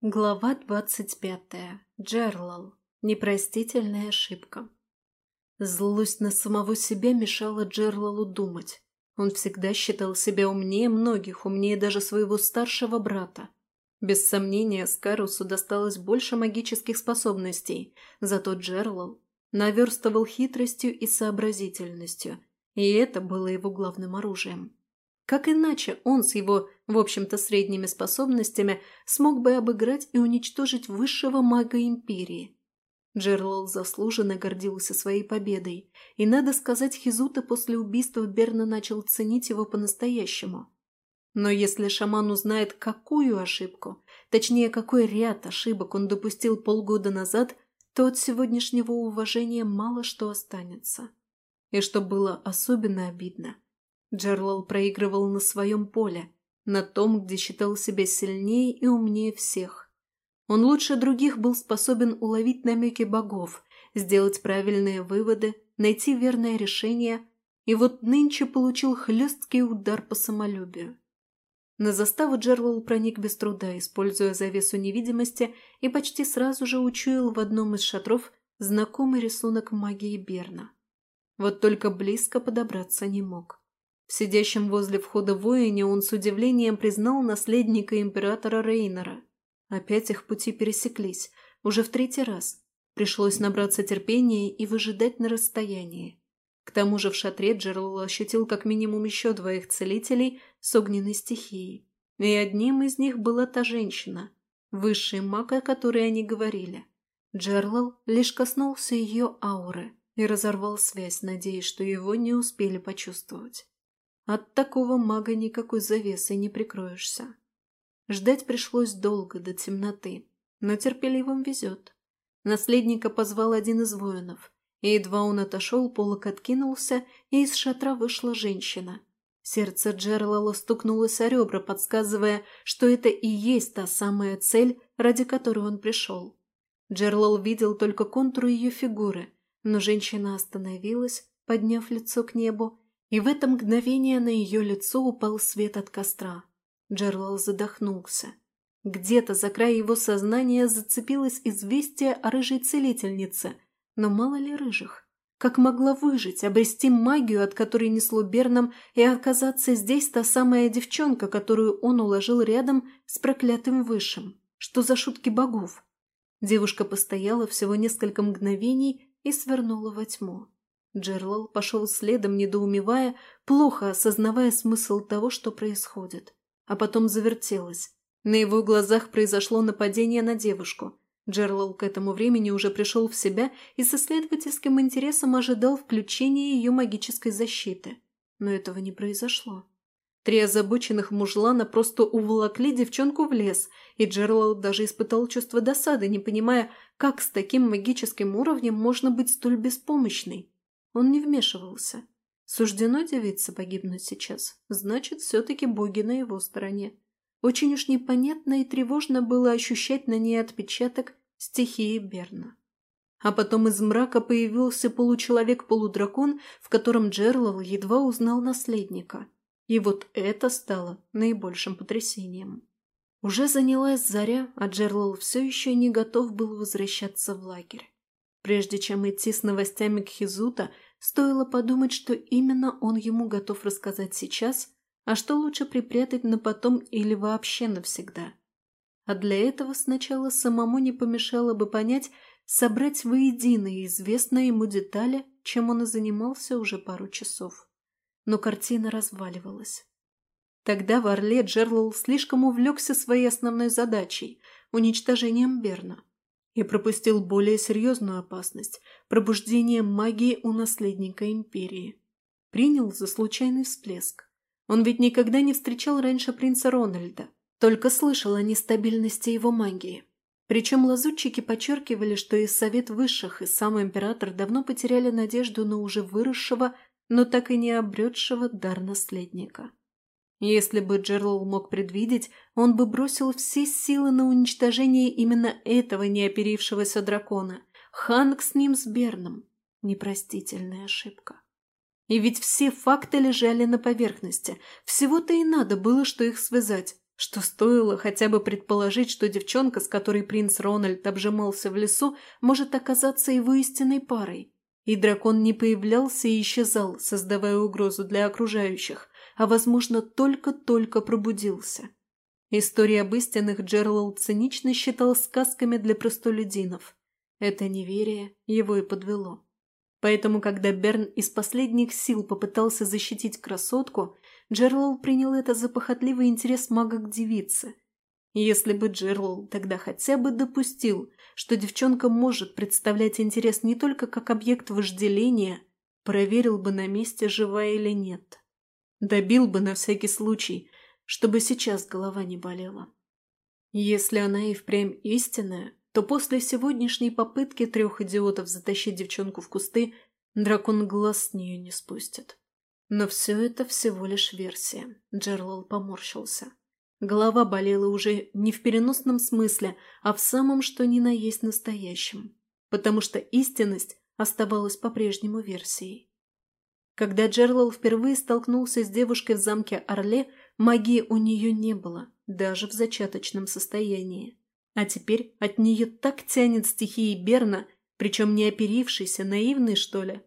Глава двадцать пятая. Джерлал. Непростительная ошибка. Злость на самого себя мешала Джерлалу думать. Он всегда считал себя умнее многих, умнее даже своего старшего брата. Без сомнения, Скарусу досталось больше магических способностей, зато Джерлал наверстывал хитростью и сообразительностью, и это было его главным оружием. Как иначе он с его, в общем-то, средними способностями смог бы обыграть и уничтожить высшего мага Империи? Джерлал заслуженно гордился своей победой, и, надо сказать, Хизута после убийства Берна начал ценить его по-настоящему. Но если шаман узнает, какую ошибку, точнее, какой ряд ошибок он допустил полгода назад, то от сегодняшнего уважения мало что останется. И что было особенно обидно – Джерлал проигрывал на своем поле, на том, где считал себя сильнее и умнее всех. Он лучше других был способен уловить намеки богов, сделать правильные выводы, найти верное решение, и вот нынче получил хлесткий удар по самолюбию. На заставу Джерлал проник без труда, используя завесу невидимости, и почти сразу же учуял в одном из шатров знакомый рисунок магии Берна. Вот только близко подобраться не мог. В сидящем возле входа воине он с удивлением признал наследника императора Рейнера. Опять их пути пересеклись, уже в третий раз. Пришлось набраться терпения и выжидать на расстоянии. К тому же в шатре Джерл ощутил как минимум еще двоих целителей с огненной стихией. И одним из них была та женщина, высший маг, о которой они говорили. Джерлал лишь коснулся ее ауры и разорвал связь, надеясь, что его не успели почувствовать. От такого мага никакой завесой не прикроешься. Ждать пришлось долго, до темноты, но терпеливым везет. Наследника позвал один из воинов, и едва он отошел, полок откинулся, и из шатра вышла женщина. Сердце Джерлала стукнулось о ребра, подсказывая, что это и есть та самая цель, ради которой он пришел. Джерлал видел только контур ее фигуры, но женщина остановилась, подняв лицо к небу, и в это мгновение на ее лицо упал свет от костра. Джерлал задохнулся. Где-то за край его сознания зацепилось известие о рыжей целительнице, но мало ли рыжих. Как могла выжить, обрести магию, от которой несло Берном, и оказаться здесь та самая девчонка, которую он уложил рядом с проклятым Высшим? Что за шутки богов? Девушка постояла всего несколько мгновений и свернула во тьму. Джерлал пошел следом, недоумевая, плохо осознавая смысл того, что происходит. А потом завертелось. На его глазах произошло нападение на девушку. Джерлал к этому времени уже пришел в себя и с исследовательским интересом ожидал включения ее магической защиты. Но этого не произошло. Три озабоченных мужлана просто уволокли девчонку в лес, и Джерлал даже испытал чувство досады, не понимая, как с таким магическим уровнем можно быть столь беспомощной. Он не вмешивался. Суждено девице погибнуть сейчас, значит, все-таки боги на его стороне. Очень уж непонятно и тревожно было ощущать на ней отпечаток стихии Берна. А потом из мрака появился получеловек-полудракон, в котором Джерлал едва узнал наследника. И вот это стало наибольшим потрясением. Уже занялась заря, а Джерлал все еще не готов был возвращаться в лагерь. Прежде чем идти с новостями к Хизута, Стоило подумать, что именно он ему готов рассказать сейчас, а что лучше припрятать на потом или вообще навсегда. А для этого сначала самому не помешало бы понять, собрать воедино известные ему детали, чем он и занимался уже пару часов. Но картина разваливалась. Тогда в Орле Джерлал слишком увлекся своей основной задачей – уничтожением Берна и пропустил более серьезную опасность – пробуждение магии у наследника Империи. Принял за случайный всплеск. Он ведь никогда не встречал раньше принца Рональда, только слышал о нестабильности его магии. Причем лазутчики подчеркивали, что и Совет Высших, и сам Император давно потеряли надежду на уже выросшего, но так и не обретшего дар наследника. Если бы Джерлал мог предвидеть, он бы бросил все силы на уничтожение именно этого неоперившегося дракона. Ханг с ним с Берном. Непростительная ошибка. И ведь все факты лежали на поверхности. Всего-то и надо было, что их связать. что стоило хотя бы предположить, что девчонка, с которой принц Рональд обжимался в лесу, может оказаться его истинной парой. И дракон не появлялся и исчезал, создавая угрозу для окружающих, а, возможно, только-только пробудился. История об истинных Джералд цинично считал сказками для простолюдинов. Это неверие его и подвело. Поэтому, когда Берн из последних сил попытался защитить красотку, Джерлал принял это за похотливый интерес мага к девице. Если бы Джерлал тогда хотя бы допустил, что девчонка может представлять интерес не только как объект вожделения, проверил бы на месте, жива или нет. Добил бы на всякий случай, чтобы сейчас голова не болела. Если она и впрямь истинная, то после сегодняшней попытки трех идиотов затащить девчонку в кусты дракон глаз с нее не спустит. Но все это всего лишь версия. Джерлал поморщился. Голова болела уже не в переносном смысле, а в самом что ни на есть настоящем. Потому что истинность оставалась по-прежнему версией. Когда Джерлал впервые столкнулся с девушкой в замке Орле, магии у нее не было, даже в зачаточном состоянии. А теперь от нее так тянет стихией Берна, причем не оперившийся, наивный, что ли.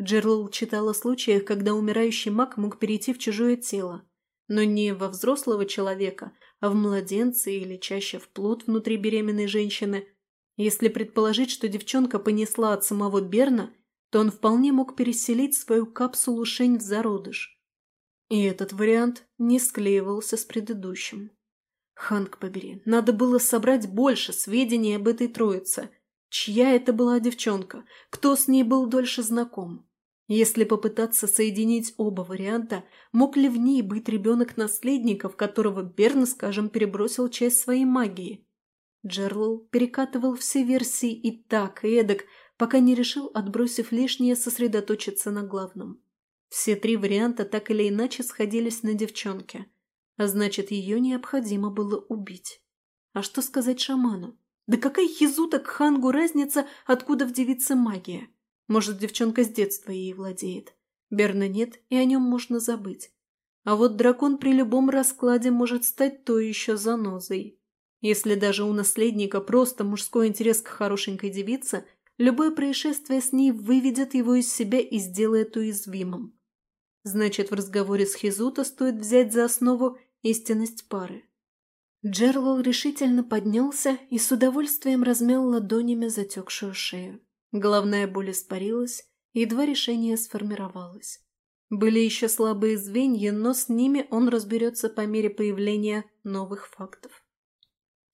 Джерл читал о случаях, когда умирающий маг мог перейти в чужое тело. Но не во взрослого человека, а в младенца или чаще в плод внутри беременной женщины. Если предположить, что девчонка понесла от самого Берна, то он вполне мог переселить свою капсулу Шень в зародыш. И этот вариант не склеивался с предыдущим. Ханк побери, надо было собрать больше сведений об этой троице. Чья это была девчонка? Кто с ней был дольше знаком? Если попытаться соединить оба варианта, мог ли в ней быть ребенок наследников, которого Берн, скажем, перебросил часть своей магии? Джерлл перекатывал все версии и так, и эдак, пока не решил, отбросив лишнее, сосредоточиться на главном. Все три варианта так или иначе сходились на девчонке – а значит, ее необходимо было убить. А что сказать шаману? Да какая хизута к хангу разница, откуда в девице магия? Может, девчонка с детства ей владеет. Берна нет, и о нем можно забыть. А вот дракон при любом раскладе может стать то еще занозой. Если даже у наследника просто мужской интерес к хорошенькой девице, любое происшествие с ней выведет его из себя и сделает уязвимым. Значит, в разговоре с Хизута стоит взять за основу истинность пары. Джерлал решительно поднялся и с удовольствием размял ладонями затекшую шею. Головная боль испарилась, едва решение сформировалось. Были еще слабые звенья, но с ними он разберется по мере появления новых фактов.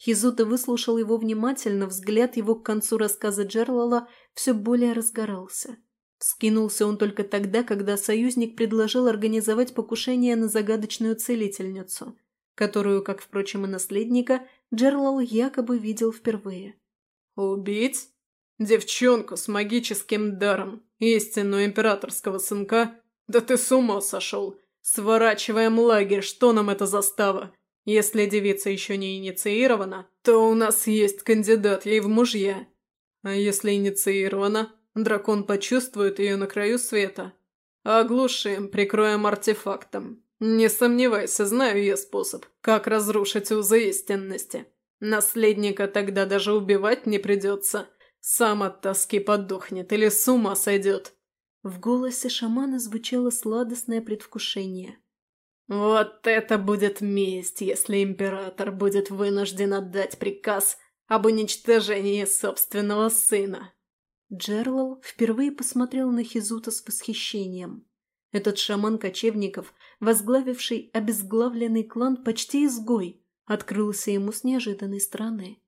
Хизута выслушал его внимательно, взгляд его к концу рассказа Джерлала все более разгорался – Вскинулся он только тогда, когда союзник предложил организовать покушение на загадочную целительницу, которую, как, впрочем, и наследника, Джерлал якобы видел впервые. «Убить? Девчонку с магическим даром, истинную императорского сынка? Да ты с ума сошел! Сворачиваем лагерь, что нам это застава? Если девица еще не инициирована, то у нас есть кандидат ей в мужья. А если инициирована, Дракон почувствует ее на краю света. Оглушим, прикроем артефактом. Не сомневайся, знаю я способ, как разрушить узы истинности. Наследника тогда даже убивать не придется. Сам от тоски подохнет или с ума сойдет. В голосе шамана звучало сладостное предвкушение. «Вот это будет месть, если император будет вынужден отдать приказ об уничтожении собственного сына!» Джерлал впервые посмотрел на Хизута с восхищением. Этот шаман кочевников, возглавивший обезглавленный клан почти изгой, открылся ему с неожиданной стороны.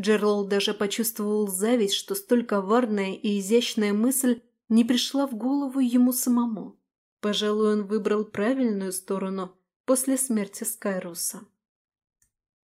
Джерлал даже почувствовал зависть, что столь коварная и изящная мысль не пришла в голову ему самому. Пожалуй, он выбрал правильную сторону после смерти Скайруса.